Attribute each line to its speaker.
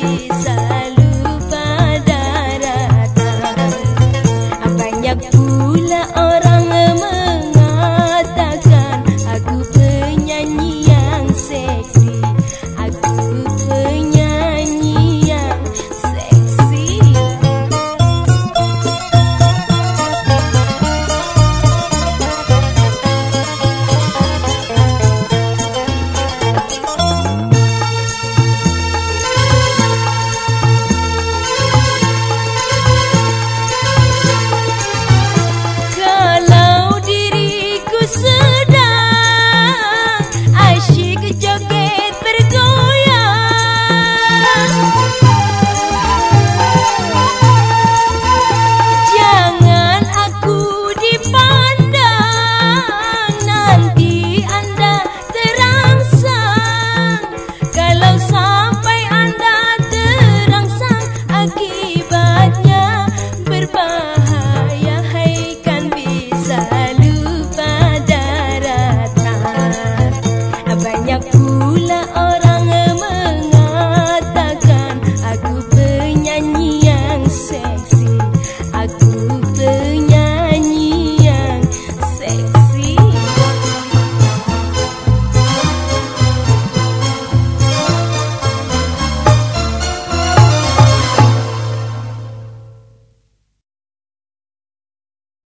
Speaker 1: Please. yo que